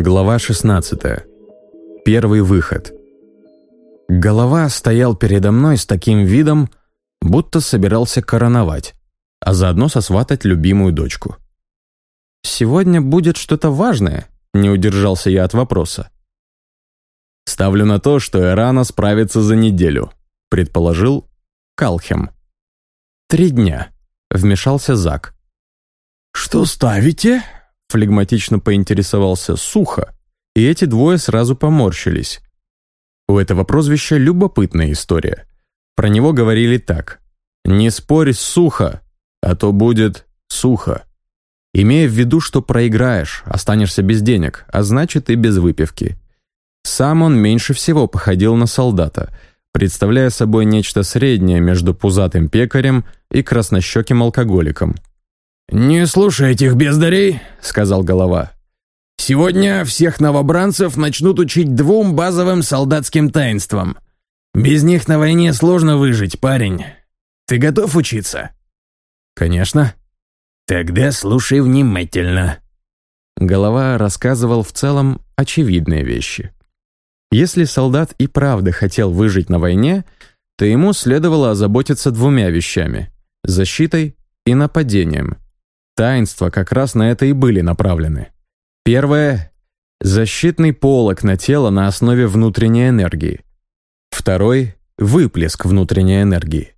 Глава 16. Первый выход. Голова стоял передо мной с таким видом, будто собирался короновать, а заодно сосватать любимую дочку. «Сегодня будет что-то важное», — не удержался я от вопроса. «Ставлю на то, что Эрана справится за неделю», — предположил Калхем. «Три дня», — вмешался Зак. «Что ставите?» — флегматично поинтересовался Сухо, и эти двое сразу поморщились. У этого прозвища любопытная история. Про него говорили так. «Не спорь Сухо, а то будет сухо». Имея в виду, что проиграешь, останешься без денег, а значит и без выпивки. Сам он меньше всего походил на солдата, представляя собой нечто среднее между пузатым пекарем и краснощеким алкоголиком. «Не слушай этих бездарей», — сказал голова. Сегодня всех новобранцев начнут учить двум базовым солдатским таинствам. Без них на войне сложно выжить, парень. Ты готов учиться? Конечно. Тогда слушай внимательно. Голова рассказывал в целом очевидные вещи. Если солдат и правда хотел выжить на войне, то ему следовало озаботиться двумя вещами – защитой и нападением. Таинства как раз на это и были направлены. Первое – защитный полог на тело на основе внутренней энергии. Второй – выплеск внутренней энергии.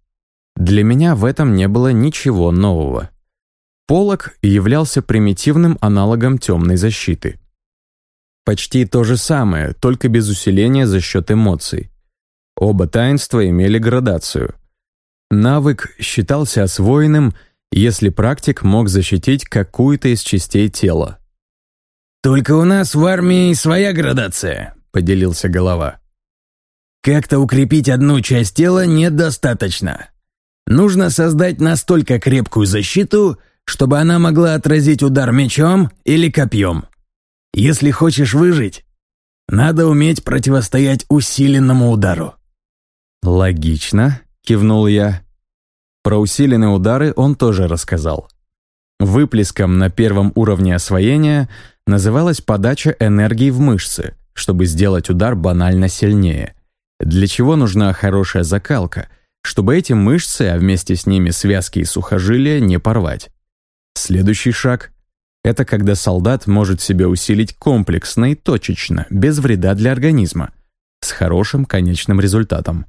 Для меня в этом не было ничего нового. Полог являлся примитивным аналогом темной защиты. Почти то же самое, только без усиления за счет эмоций. Оба таинства имели градацию. Навык считался освоенным, если практик мог защитить какую-то из частей тела. «Только у нас в армии своя градация», — поделился голова. «Как-то укрепить одну часть тела недостаточно. Нужно создать настолько крепкую защиту, чтобы она могла отразить удар мечом или копьем. Если хочешь выжить, надо уметь противостоять усиленному удару». «Логично», — кивнул я. Про усиленные удары он тоже рассказал. Выплеском на первом уровне освоения называлась подача энергии в мышцы, чтобы сделать удар банально сильнее. Для чего нужна хорошая закалка, чтобы эти мышцы, а вместе с ними связки и сухожилия, не порвать. Следующий шаг — это когда солдат может себя усилить комплексно и точечно, без вреда для организма, с хорошим конечным результатом.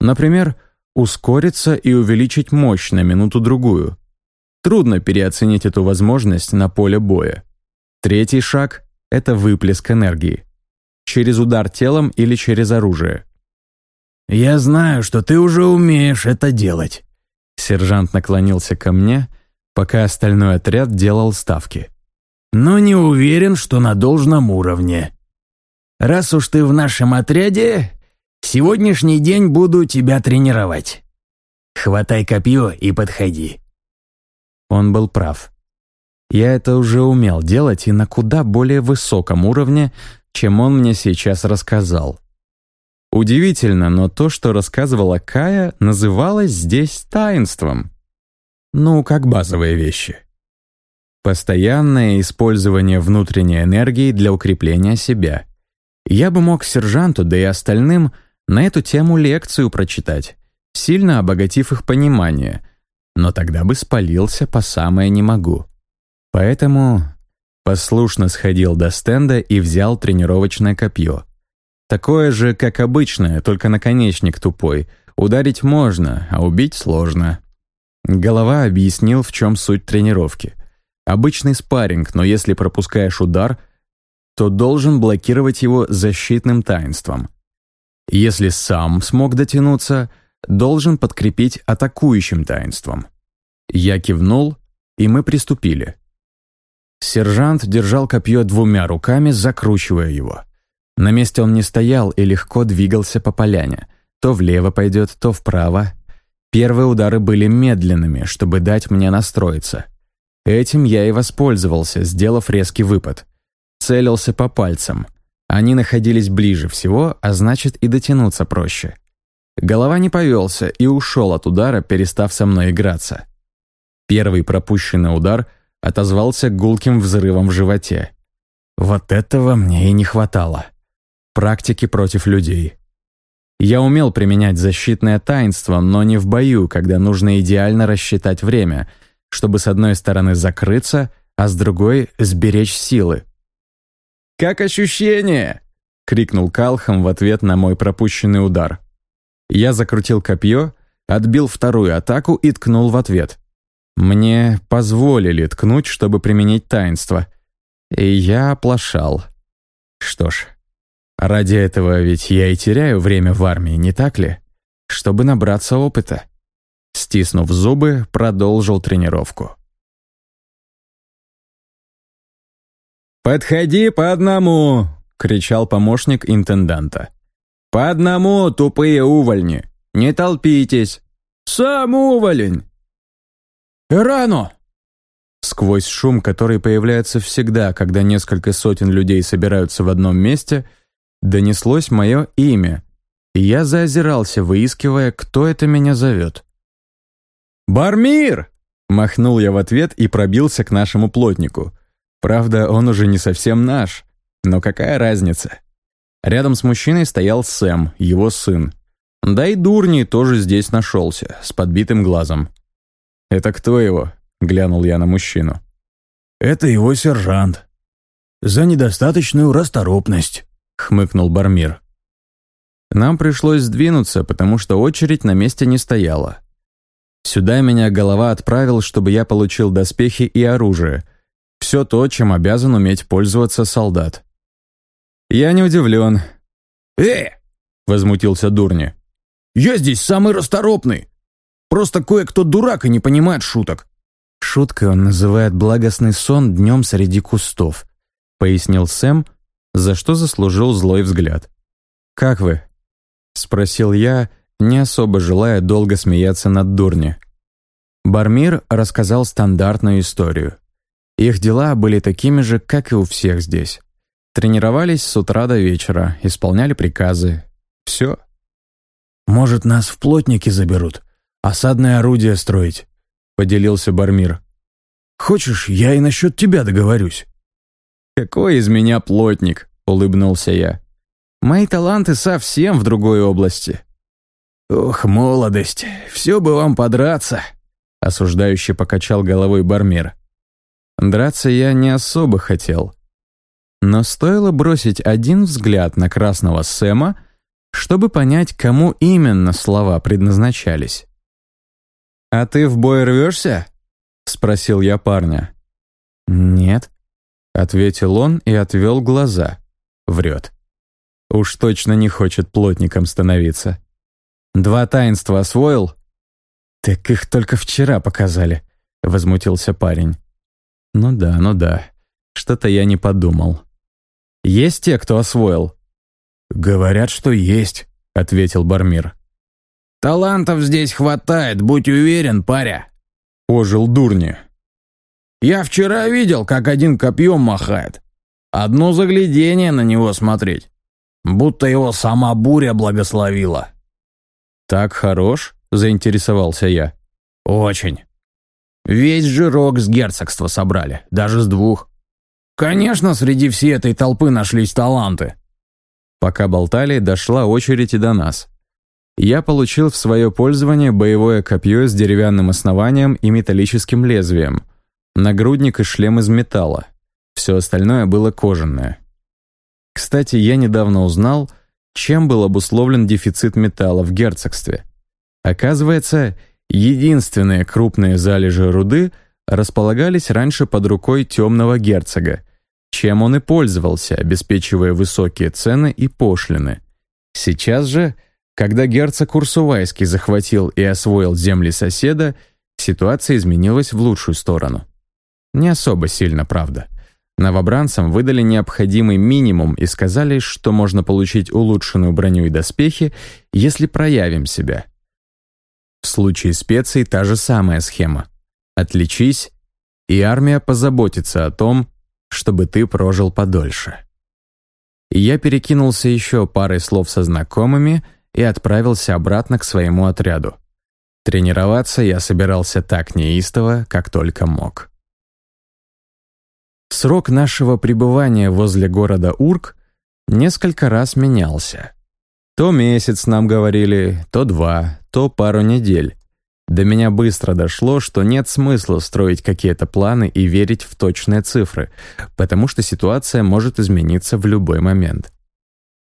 Например, ускориться и увеличить мощь на минуту-другую, Трудно переоценить эту возможность на поле боя. Третий шаг — это выплеск энергии. Через удар телом или через оружие. «Я знаю, что ты уже умеешь это делать». Сержант наклонился ко мне, пока остальной отряд делал ставки. «Но не уверен, что на должном уровне. Раз уж ты в нашем отряде, сегодняшний день буду тебя тренировать. Хватай копье и подходи. Он был прав. Я это уже умел делать и на куда более высоком уровне, чем он мне сейчас рассказал. Удивительно, но то, что рассказывала Кая, называлось здесь таинством. Ну, как базовые вещи. Постоянное использование внутренней энергии для укрепления себя. Я бы мог сержанту, да и остальным, на эту тему лекцию прочитать, сильно обогатив их понимание — но тогда бы спалился по самое не могу. Поэтому послушно сходил до стенда и взял тренировочное копье. Такое же, как обычное, только наконечник тупой. Ударить можно, а убить сложно. Голова объяснил, в чем суть тренировки. Обычный спарринг, но если пропускаешь удар, то должен блокировать его защитным таинством. Если сам смог дотянуться — должен подкрепить атакующим таинством. Я кивнул, и мы приступили. Сержант держал копье двумя руками, закручивая его. На месте он не стоял и легко двигался по поляне. То влево пойдет, то вправо. Первые удары были медленными, чтобы дать мне настроиться. Этим я и воспользовался, сделав резкий выпад. Целился по пальцам. Они находились ближе всего, а значит и дотянуться проще. Голова не повелся и ушел от удара, перестав со мной играться. Первый пропущенный удар отозвался гулким взрывом в животе. Вот этого мне и не хватало. Практики против людей. Я умел применять защитное таинство, но не в бою, когда нужно идеально рассчитать время, чтобы с одной стороны закрыться, а с другой — сберечь силы. «Как ощущение?» — крикнул Калхам в ответ на мой пропущенный удар. Я закрутил копье, отбил вторую атаку и ткнул в ответ. Мне позволили ткнуть, чтобы применить таинство. И я оплошал. Что ж, ради этого ведь я и теряю время в армии, не так ли? Чтобы набраться опыта. Стиснув зубы, продолжил тренировку. «Подходи по одному!» — кричал помощник интенданта. «По одному, тупые увольни! Не толпитесь! Сам уволень!» «Рано!» Сквозь шум, который появляется всегда, когда несколько сотен людей собираются в одном месте, донеслось мое имя, и я заозирался, выискивая, кто это меня зовет. «Бармир!» — махнул я в ответ и пробился к нашему плотнику. Правда, он уже не совсем наш, но какая разница? Рядом с мужчиной стоял Сэм, его сын. Да и Дурни тоже здесь нашелся, с подбитым глазом. «Это кто его?» — глянул я на мужчину. «Это его сержант. За недостаточную расторопность», — хмыкнул Бармир. Нам пришлось сдвинуться, потому что очередь на месте не стояла. Сюда меня голова отправил, чтобы я получил доспехи и оружие. Все то, чем обязан уметь пользоваться солдат. Я не удивлен. «Э!» — возмутился Дурни. «Я здесь самый расторопный. Просто кое-кто дурак и не понимает шуток». «Шуткой он называет благостный сон днем среди кустов», — пояснил Сэм, за что заслужил злой взгляд. «Как вы?» — спросил я, не особо желая долго смеяться над Дурни. Бармир рассказал стандартную историю. Их дела были такими же, как и у всех здесь. Тренировались с утра до вечера, исполняли приказы. Все. «Может, нас в плотники заберут? Осадное орудие строить?» — поделился Бармир. «Хочешь, я и насчет тебя договорюсь?» «Какой из меня плотник?» — улыбнулся я. «Мои таланты совсем в другой области». «Ох, молодость, все бы вам подраться», — осуждающе покачал головой Бармир. Драться я не особо хотел. Но стоило бросить один взгляд на красного Сэма, чтобы понять, кому именно слова предназначались. «А ты в бой рвешься?» — спросил я парня. «Нет», — ответил он и отвел глаза. Врет. Уж точно не хочет плотником становиться. «Два таинства освоил?» «Так их только вчера показали», — возмутился парень. «Ну да, ну да. Что-то я не подумал. Есть те, кто освоил?» «Говорят, что есть», — ответил Бармир. «Талантов здесь хватает, будь уверен, паря», — ожил Дурни. «Я вчера видел, как один копьем махает. Одно заглядение на него смотреть. Будто его сама буря благословила». «Так хорош?» — заинтересовался я. «Очень. Весь жирок с герцогства собрали, даже с двух. Конечно, среди всей этой толпы нашлись таланты. Пока болтали, дошла очередь и до нас. Я получил в свое пользование боевое копье с деревянным основанием и металлическим лезвием, нагрудник и шлем из металла. Все остальное было кожаное. Кстати, я недавно узнал, чем был обусловлен дефицит металла в герцогстве. Оказывается, Единственные крупные залежи руды располагались раньше под рукой темного герцога, чем он и пользовался, обеспечивая высокие цены и пошлины. Сейчас же, когда герцог Урсувайский захватил и освоил земли соседа, ситуация изменилась в лучшую сторону. Не особо сильно, правда. Новобранцам выдали необходимый минимум и сказали, что можно получить улучшенную броню и доспехи, если проявим себя – в случае специй та же самая схема. Отличись, и армия позаботится о том, чтобы ты прожил подольше. Я перекинулся еще парой слов со знакомыми и отправился обратно к своему отряду. Тренироваться я собирался так неистово, как только мог. Срок нашего пребывания возле города Урк несколько раз менялся. То месяц нам говорили, то два, то пару недель. До меня быстро дошло, что нет смысла строить какие-то планы и верить в точные цифры, потому что ситуация может измениться в любой момент.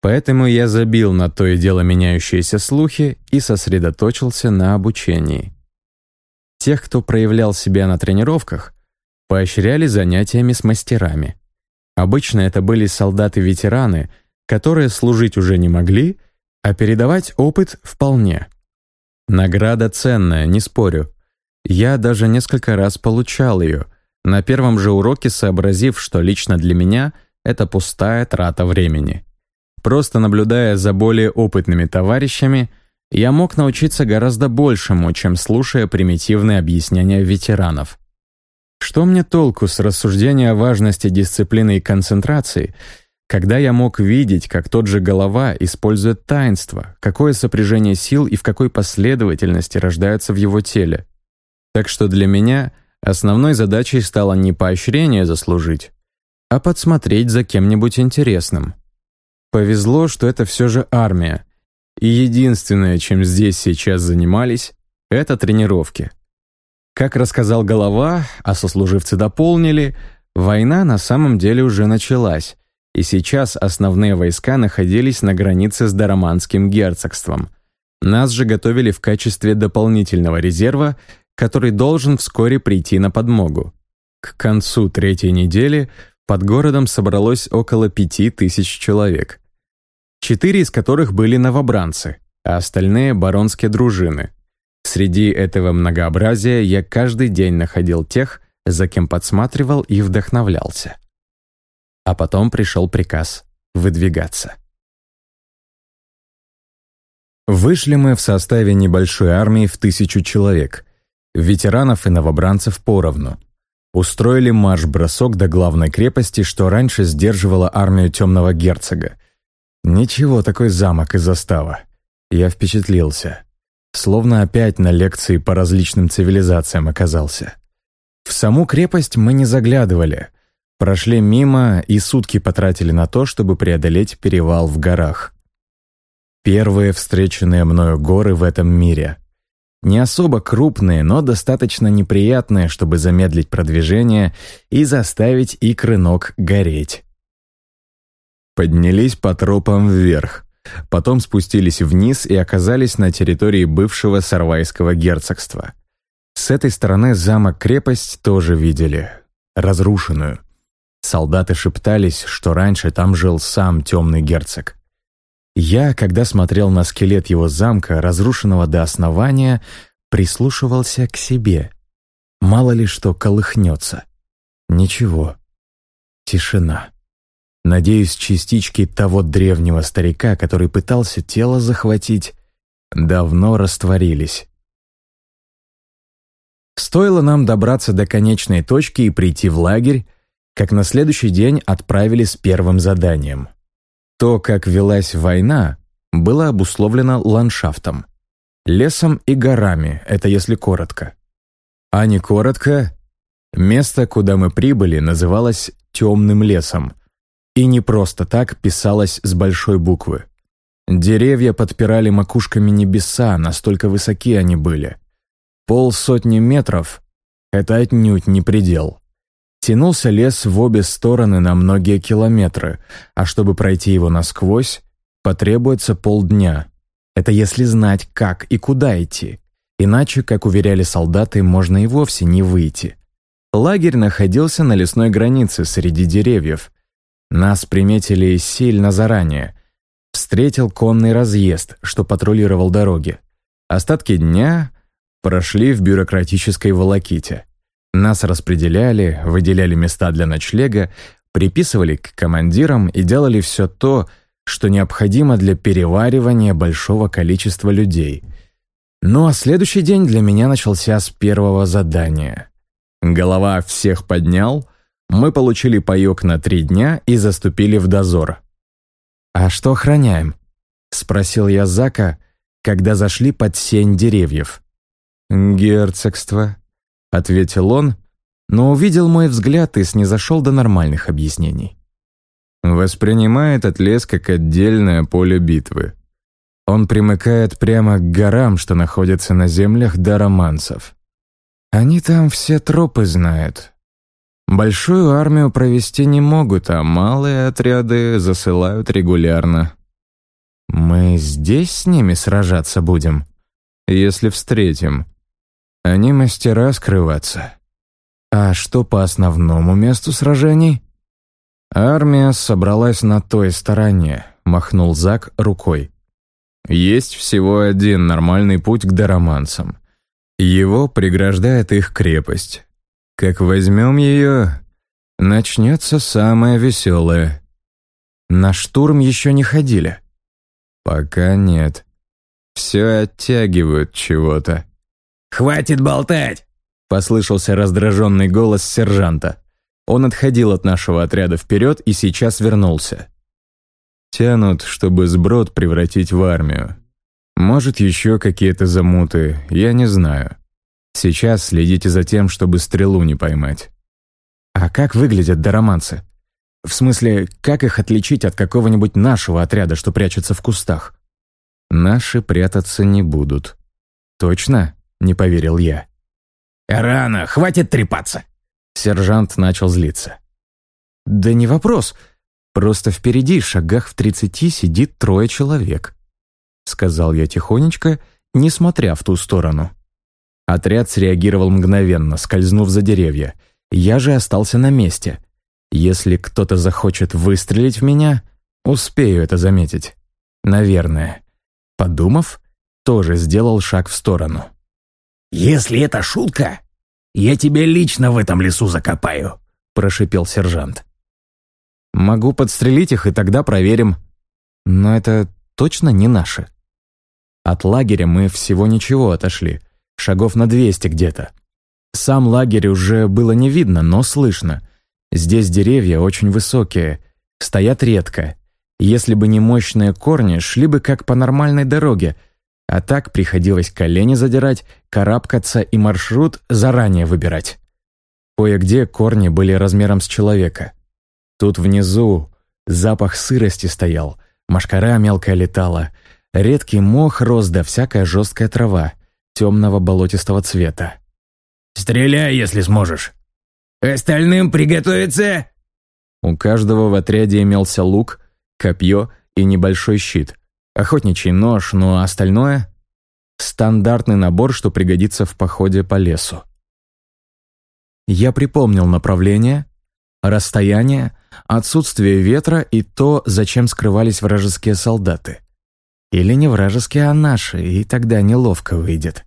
Поэтому я забил на то и дело меняющиеся слухи и сосредоточился на обучении. Тех, кто проявлял себя на тренировках, поощряли занятиями с мастерами. Обычно это были солдаты-ветераны, которые служить уже не могли, а передавать опыт вполне. Награда ценная, не спорю. Я даже несколько раз получал ее, на первом же уроке сообразив, что лично для меня это пустая трата времени. Просто наблюдая за более опытными товарищами, я мог научиться гораздо большему, чем слушая примитивные объяснения ветеранов. Что мне толку с рассуждения о важности дисциплины и концентрации, когда я мог видеть, как тот же голова использует таинство, какое сопряжение сил и в какой последовательности рождаются в его теле. Так что для меня основной задачей стало не поощрение заслужить, а подсмотреть за кем-нибудь интересным. Повезло, что это все же армия, и единственное, чем здесь сейчас занимались, это тренировки. Как рассказал Голова, а сослуживцы дополнили, война на самом деле уже началась, и сейчас основные войска находились на границе с Дараманским герцогством. Нас же готовили в качестве дополнительного резерва, который должен вскоре прийти на подмогу. К концу третьей недели под городом собралось около пяти тысяч человек. Четыре из которых были новобранцы, а остальные — баронские дружины. Среди этого многообразия я каждый день находил тех, за кем подсматривал и вдохновлялся. А потом пришел приказ выдвигаться. Вышли мы в составе небольшой армии в тысячу человек, ветеранов и новобранцев поровну. Устроили марш-бросок до главной крепости, что раньше сдерживала армию темного герцога. Ничего, такой замок и застава. Я впечатлился. Словно опять на лекции по различным цивилизациям оказался. В саму крепость мы не заглядывали — Прошли мимо и сутки потратили на то, чтобы преодолеть перевал в горах. Первые встреченные мною горы в этом мире. Не особо крупные, но достаточно неприятные, чтобы замедлить продвижение и заставить икры ног гореть. Поднялись по тропам вверх, потом спустились вниз и оказались на территории бывшего Сарвайского герцогства. С этой стороны замок-крепость тоже видели, разрушенную. Солдаты шептались, что раньше там жил сам темный герцог. Я, когда смотрел на скелет его замка, разрушенного до основания, прислушивался к себе. Мало ли что колыхнется. Ничего. Тишина. Надеюсь, частички того древнего старика, который пытался тело захватить, давно растворились. Стоило нам добраться до конечной точки и прийти в лагерь, как на следующий день отправили с первым заданием. То, как велась война, было обусловлено ландшафтом. Лесом и горами, это если коротко. А не коротко, место, куда мы прибыли, называлось «темным лесом», и не просто так писалось с большой буквы. Деревья подпирали макушками небеса, настолько высоки они были. Полсотни метров — это отнюдь не предел. Тянулся лес в обе стороны на многие километры, а чтобы пройти его насквозь, потребуется полдня. Это если знать, как и куда идти. Иначе, как уверяли солдаты, можно и вовсе не выйти. Лагерь находился на лесной границе среди деревьев. Нас приметили сильно заранее. Встретил конный разъезд, что патрулировал дороги. Остатки дня прошли в бюрократической волоките. Нас распределяли, выделяли места для ночлега, приписывали к командирам и делали все то, что необходимо для переваривания большого количества людей. Ну а следующий день для меня начался с первого задания. Голова всех поднял, мы получили паёк на три дня и заступили в дозор. «А что охраняем?» — спросил я Зака, когда зашли под сень деревьев. «Герцогство», ответил он, но увидел мой взгляд и снизошел до нормальных объяснений. Воспринимает этот лес как отдельное поле битвы. Он примыкает прямо к горам, что находятся на землях дароманцев. Они там все тропы знают. Большую армию провести не могут, а малые отряды засылают регулярно. Мы здесь с ними сражаться будем, если встретим. Они мастера скрываться. А что по основному месту сражений? Армия собралась на той стороне, махнул Зак рукой. Есть всего один нормальный путь к дароманцам. Его преграждает их крепость. Как возьмем ее, начнется самое веселое. На штурм еще не ходили? Пока нет. Все оттягивают чего-то. «Хватит болтать!» — послышался раздраженный голос сержанта. Он отходил от нашего отряда вперед и сейчас вернулся. Тянут, чтобы сброд превратить в армию. Может, еще какие-то замуты, я не знаю. Сейчас следите за тем, чтобы стрелу не поймать. А как выглядят дароманцы? В смысле, как их отличить от какого-нибудь нашего отряда, что прячется в кустах? Наши прятаться не будут. Точно? Не поверил я. Рано, хватит трепаться. Сержант начал злиться. Да не вопрос. Просто впереди, шагах в тридцати, сидит трое человек. Сказал я тихонечко, не смотря в ту сторону. Отряд среагировал мгновенно, скользнув за деревья. Я же остался на месте. Если кто-то захочет выстрелить в меня, успею это заметить. Наверное. Подумав, тоже сделал шаг в сторону. «Если это шутка, я тебя лично в этом лесу закопаю», — прошипел сержант. Могу подстрелить их, и тогда проверим. Но это точно не наши. От лагеря мы всего ничего отошли, шагов на двести где-то. Сам лагерь уже было не видно, но слышно. Здесь деревья очень высокие, стоят редко. Если бы не мощные корни, шли бы как по нормальной дороге, а так приходилось колени задирать, карабкаться и маршрут заранее выбирать. Кое-где корни были размером с человека — Тут внизу запах сырости стоял, машкара мелкая летала, редкий мох рос да всякая жесткая трава, темного болотистого цвета. «Стреляй, если сможешь. Остальным приготовиться!» У каждого в отряде имелся лук, копье и небольшой щит, охотничий нож, но остальное — стандартный набор, что пригодится в походе по лесу. Я припомнил направление, расстояние, отсутствие ветра и то, зачем скрывались вражеские солдаты. Или не вражеские, а наши, и тогда неловко выйдет.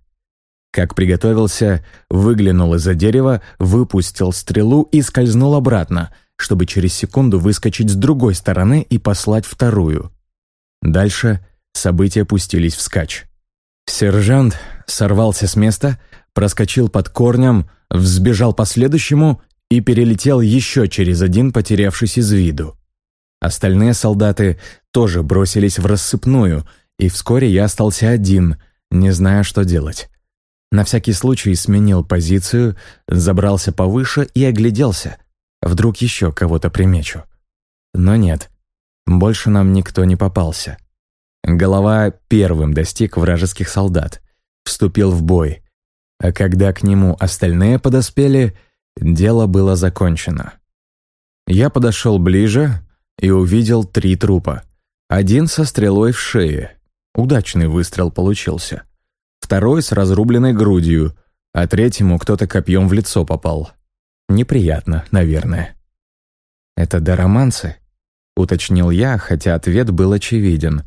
Как приготовился, выглянул из-за дерева, выпустил стрелу и скользнул обратно, чтобы через секунду выскочить с другой стороны и послать вторую. Дальше события пустились вскачь. Сержант сорвался с места, проскочил под корнем, взбежал по следующему и перелетел еще через один, потерявшись из виду. Остальные солдаты тоже бросились в рассыпную, и вскоре я остался один, не зная, что делать. На всякий случай сменил позицию, забрался повыше и огляделся. Вдруг еще кого-то примечу. Но нет, больше нам никто не попался. Голова первым достиг вражеских солдат, вступил в бой. А когда к нему остальные подоспели — Дело было закончено. Я подошел ближе и увидел три трупа. Один со стрелой в шее. Удачный выстрел получился. Второй с разрубленной грудью, а третьему кто-то копьем в лицо попал. Неприятно, наверное. «Это дароманцы?» — уточнил я, хотя ответ был очевиден.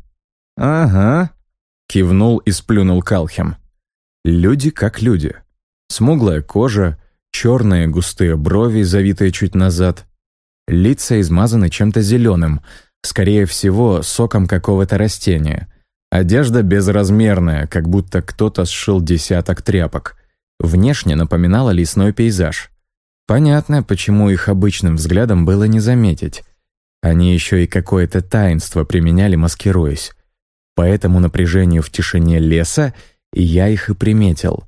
«Ага», — кивнул и сплюнул Калхем. «Люди как люди. Смуглая кожа, черные густые брови, завитые чуть назад. Лица измазаны чем-то зеленым, скорее всего, соком какого-то растения. Одежда безразмерная, как будто кто-то сшил десяток тряпок. Внешне напоминала лесной пейзаж. Понятно, почему их обычным взглядом было не заметить. Они еще и какое-то таинство применяли, маскируясь. Поэтому напряжению в тишине леса я их и приметил.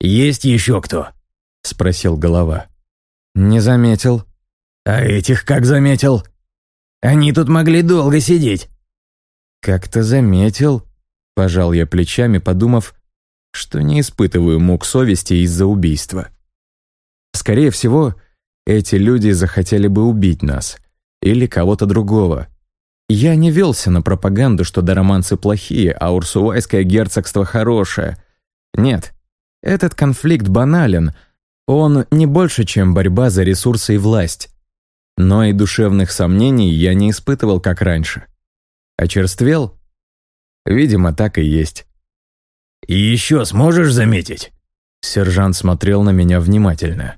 «Есть еще кто?» — спросил голова. «Не заметил». «А этих как заметил? Они тут могли долго сидеть». «Как-то заметил», — пожал я плечами, подумав, что не испытываю мук совести из-за убийства. Скорее всего, эти люди захотели бы убить нас или кого-то другого. Я не велся на пропаганду, что дароманцы плохие, а урсувайское герцогство хорошее. Нет, этот конфликт банален, он не больше, чем борьба за ресурсы и власть. Но и душевных сомнений я не испытывал, как раньше. Очерствел? Видимо, так и есть. «И еще сможешь заметить?» Сержант смотрел на меня внимательно.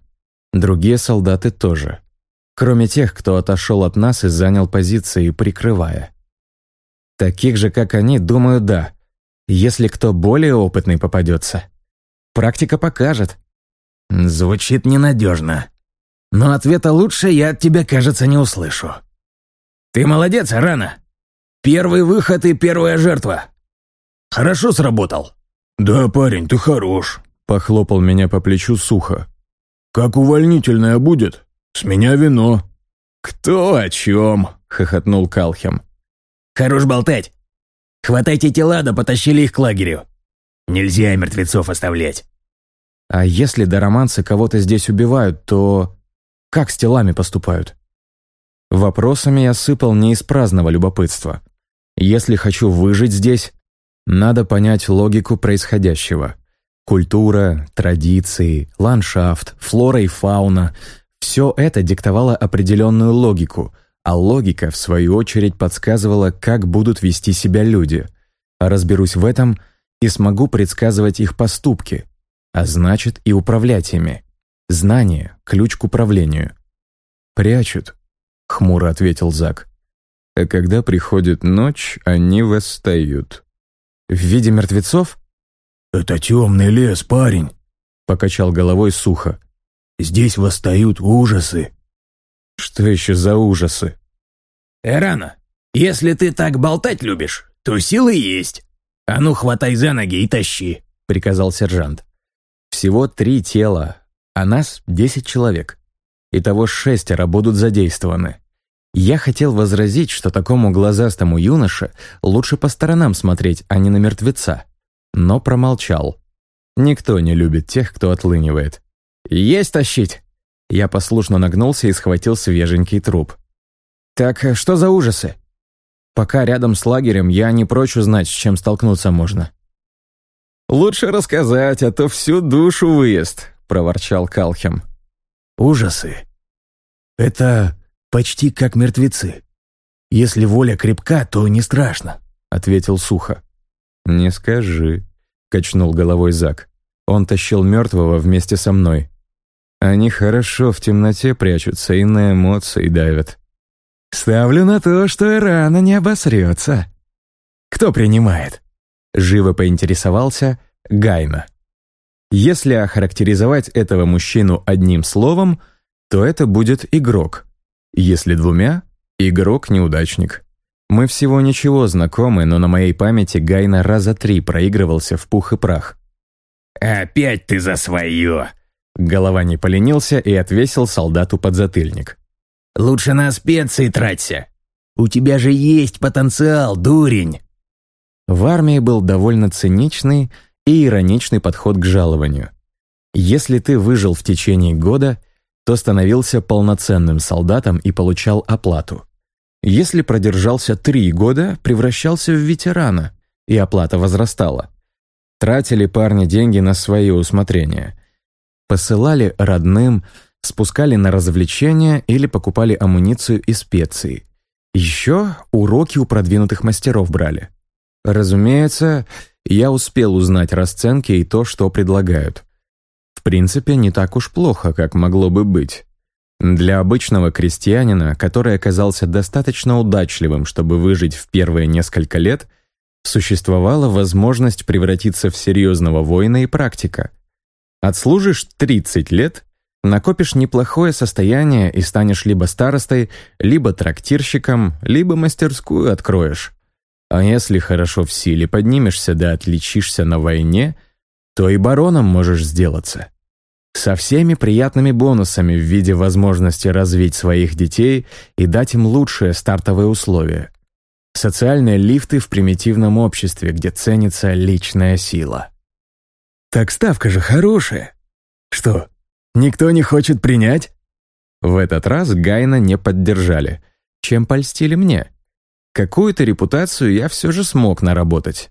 Другие солдаты тоже. Кроме тех, кто отошел от нас и занял позиции, прикрывая. Таких же, как они, думаю, да. Если кто более опытный попадется. Практика покажет. Звучит ненадежно. Но ответа лучше я от тебя, кажется, не услышу. Ты молодец, Рана. Первый выход и первая жертва. Хорошо сработал. «Да, парень, ты хорош», — похлопал меня по плечу сухо. «Как увольнительная будет? С меня вино». «Кто о чем?» — хохотнул Калхем. «Хорош болтать. Хватайте тела, да потащили их к лагерю. Нельзя мертвецов оставлять». «А если дороманцы кого-то здесь убивают, то как с телами поступают?» Вопросами я сыпал не из праздного любопытства. Если хочу выжить здесь, надо понять логику происходящего. Культура, традиции, ландшафт, флора и фауна – все это диктовало определенную логику, а логика, в свою очередь, подсказывала, как будут вести себя люди. А разберусь в этом и смогу предсказывать их поступки, а значит и управлять ими. Знание – ключ к управлению. «Прячут», — хмуро ответил Зак. «А когда приходит ночь, они восстают». В виде мертвецов? «Это темный лес, парень», — покачал головой сухо. «Здесь восстают ужасы». «Что еще за ужасы?» «Эрана, если ты так болтать любишь, то силы есть. А ну, хватай за ноги и тащи», — приказал сержант. «Всего три тела, а нас десять человек. Итого шестеро будут задействованы. Я хотел возразить, что такому глазастому юноше лучше по сторонам смотреть, а не на мертвеца. Но промолчал. Никто не любит тех, кто отлынивает. «Есть тащить!» Я послушно нагнулся и схватил свеженький труп. «Так что за ужасы?» «Пока рядом с лагерем, я не прочь узнать, с чем столкнуться можно». «Лучше рассказать, а то всю душу выезд», — проворчал Калхем. «Ужасы? Это почти как мертвецы. Если воля крепка, то не страшно», — ответил сухо. «Не скажи», — качнул головой Зак. Он тащил мертвого вместе со мной. Они хорошо в темноте прячутся и на эмоции давят. «Ставлю на то, что рана не обосрется». «Кто принимает?» Живо поинтересовался Гайна. Если охарактеризовать этого мужчину одним словом, то это будет игрок. Если двумя — игрок-неудачник. Мы всего ничего знакомы, но на моей памяти Гайна раза три проигрывался в пух и прах. «Опять ты за свое!» Голова не поленился и отвесил солдату подзатыльник. «Лучше на специи траться. У тебя же есть потенциал, дурень!» В армии был довольно циничный и ироничный подход к жалованию. Если ты выжил в течение года — то становился полноценным солдатом и получал оплату. Если продержался три года, превращался в ветерана, и оплата возрастала. Тратили парни деньги на свои усмотрения. Посылали родным, спускали на развлечения или покупали амуницию и специи. Еще уроки у продвинутых мастеров брали. Разумеется, я успел узнать расценки и то, что предлагают. В принципе, не так уж плохо, как могло бы быть. Для обычного крестьянина, который оказался достаточно удачливым, чтобы выжить в первые несколько лет, существовала возможность превратиться в серьезного воина и практика. Отслужишь 30 лет, накопишь неплохое состояние и станешь либо старостой, либо трактирщиком, либо мастерскую откроешь. А если хорошо в силе поднимешься да отличишься на войне – то и бароном можешь сделаться. Со всеми приятными бонусами в виде возможности развить своих детей и дать им лучшие стартовые условия. Социальные лифты в примитивном обществе, где ценится личная сила. «Так ставка же хорошая. Что, никто не хочет принять?» В этот раз Гайна не поддержали, чем польстили мне. Какую-то репутацию я все же смог наработать.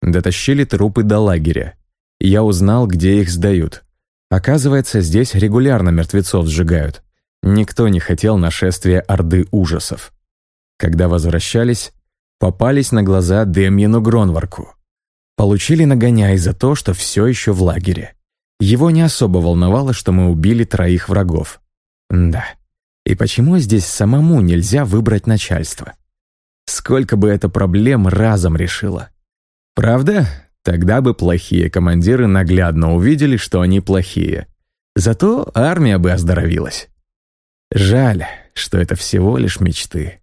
Дотащили трупы до лагеря. Я узнал, где их сдают. Оказывается, здесь регулярно мертвецов сжигают. Никто не хотел нашествия Орды Ужасов. Когда возвращались, попались на глаза Демьену Гронварку. Получили нагоняй за то, что все еще в лагере. Его не особо волновало, что мы убили троих врагов. Да. И почему здесь самому нельзя выбрать начальство? Сколько бы это проблем разом решило. Правда? Тогда бы плохие командиры наглядно увидели, что они плохие. Зато армия бы оздоровилась. Жаль, что это всего лишь мечты.